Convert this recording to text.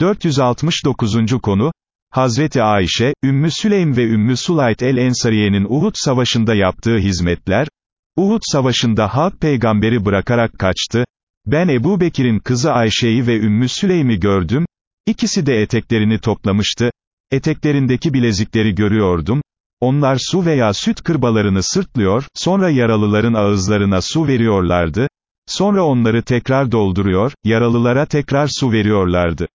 469. konu, Hazreti Ayşe, Ümmü Süleym ve Ümmü Sulayt el-Ensariye'nin Uhud savaşında yaptığı hizmetler, Uhud savaşında halk peygamberi bırakarak kaçtı, ben Ebu Bekir'in kızı Ayşe'yi ve Ümmü Süleym'i gördüm, ikisi de eteklerini toplamıştı, eteklerindeki bilezikleri görüyordum, onlar su veya süt kırbalarını sırtlıyor, sonra yaralıların ağızlarına su veriyorlardı, sonra onları tekrar dolduruyor, yaralılara tekrar su veriyorlardı.